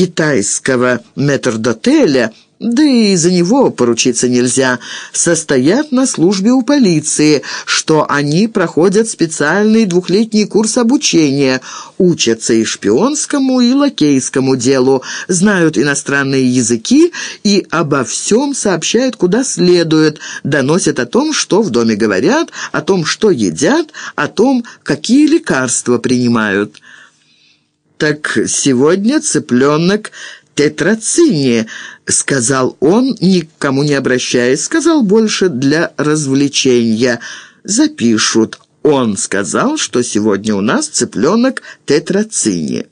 китайского метрдотеля – да и за него поручиться нельзя, состоят на службе у полиции, что они проходят специальный двухлетний курс обучения, учатся и шпионскому, и лакейскому делу, знают иностранные языки и обо всем сообщают куда следует, доносят о том, что в доме говорят, о том, что едят, о том, какие лекарства принимают. Так сегодня цыпленок тетрацине», — сказал он, никому не обращаясь, сказал больше для развлечения. «Запишут. Он сказал, что сегодня у нас цыпленок тетрацине».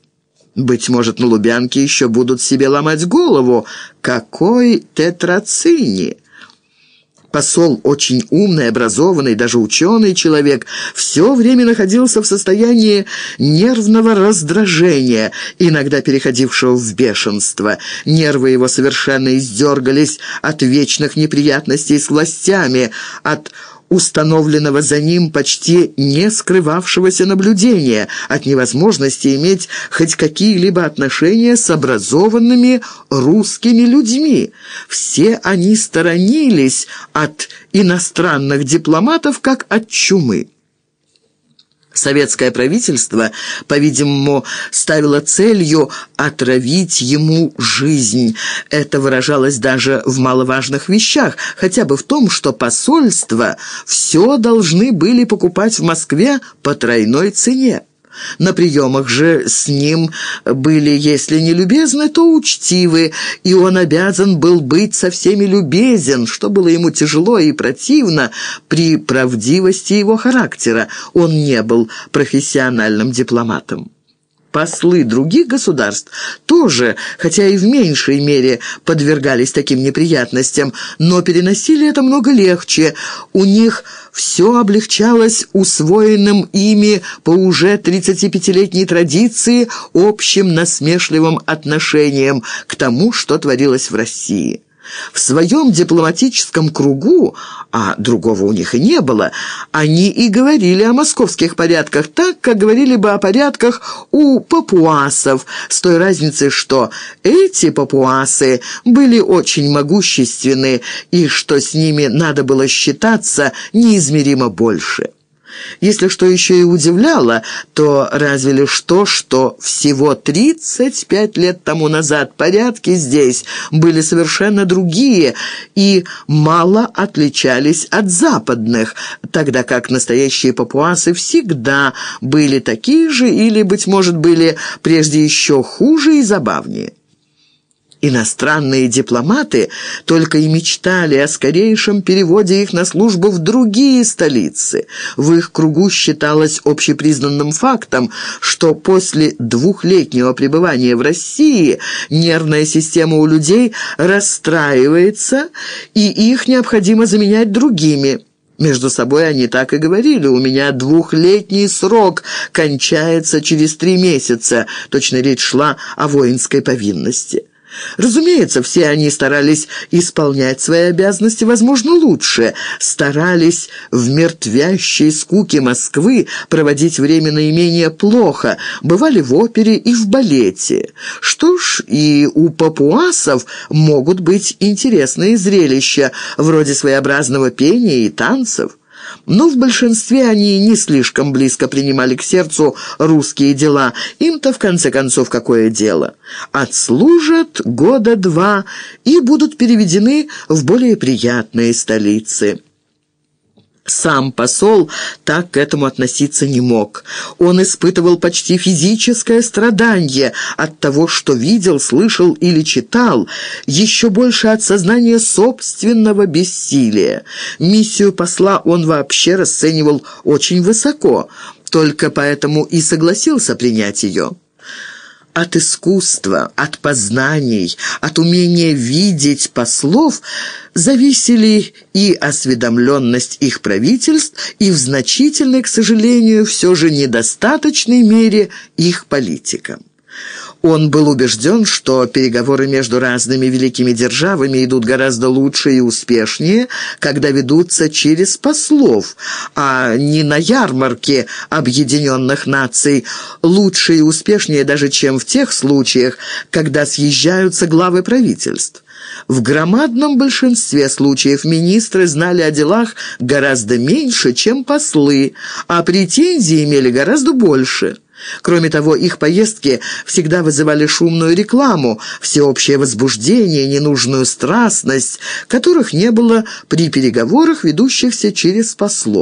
Быть может, на Лубянке еще будут себе ломать голову. Какой тетрацини? Посол, очень умный, образованный, даже ученый человек, все время находился в состоянии нервного раздражения, иногда переходившего в бешенство. Нервы его совершенно издергались от вечных неприятностей с властями, от установленного за ним почти не скрывавшегося наблюдения, от невозможности иметь хоть какие-либо отношения с образованными русскими людьми. Все они сторонились от иностранных дипломатов как от чумы. Советское правительство, по-видимому, ставило целью отравить ему жизнь. Это выражалось даже в маловажных вещах, хотя бы в том, что посольства все должны были покупать в Москве по тройной цене. На приемах же с ним были, если не любезны, то учтивы, и он обязан был быть со всеми любезен, что было ему тяжело и противно при правдивости его характера. Он не был профессиональным дипломатом. Послы других государств тоже, хотя и в меньшей мере, подвергались таким неприятностям, но переносили это много легче. У них все облегчалось усвоенным ими по уже 35-летней традиции общим насмешливым отношением к тому, что творилось в России. В своем дипломатическом кругу, а другого у них и не было, они и говорили о московских порядках так, как говорили бы о порядках у папуасов, с той разницей, что эти папуасы были очень могущественны и что с ними надо было считаться неизмеримо больше. Если что еще и удивляло, то разве лишь то, что всего 35 лет тому назад порядки здесь были совершенно другие и мало отличались от западных, тогда как настоящие папуасы всегда были такие же или, быть может, были прежде еще хуже и забавнее. Иностранные дипломаты только и мечтали о скорейшем переводе их на службу в другие столицы. В их кругу считалось общепризнанным фактом, что после двухлетнего пребывания в России нервная система у людей расстраивается, и их необходимо заменять другими. Между собой они так и говорили. «У меня двухлетний срок кончается через три месяца». Точно речь шла о воинской повинности. Разумеется, все они старались исполнять свои обязанности, возможно, лучше, старались в мертвящей скуке Москвы проводить время наименее плохо, бывали в опере и в балете. Что ж, и у папуасов могут быть интересные зрелища, вроде своеобразного пения и танцев. Но в большинстве они не слишком близко принимали к сердцу русские дела. Им-то, в конце концов, какое дело? Отслужат года два и будут переведены в более приятные столицы. Сам посол так к этому относиться не мог. Он испытывал почти физическое страдание от того, что видел, слышал или читал, еще больше от сознания собственного бессилия. Миссию посла он вообще расценивал очень высоко, только поэтому и согласился принять ее. От искусства, от познаний, от умения видеть послов зависели и осведомленность их правительств, и в значительной, к сожалению, все же недостаточной мере их политика. Он был убежден, что переговоры между разными великими державами идут гораздо лучше и успешнее, когда ведутся через послов, а не на ярмарке объединенных наций, лучше и успешнее даже, чем в тех случаях, когда съезжаются главы правительств. В громадном большинстве случаев министры знали о делах гораздо меньше, чем послы, а претензии имели гораздо больше. Кроме того, их поездки всегда вызывали шумную рекламу, всеобщее возбуждение, ненужную страстность, которых не было при переговорах, ведущихся через послов.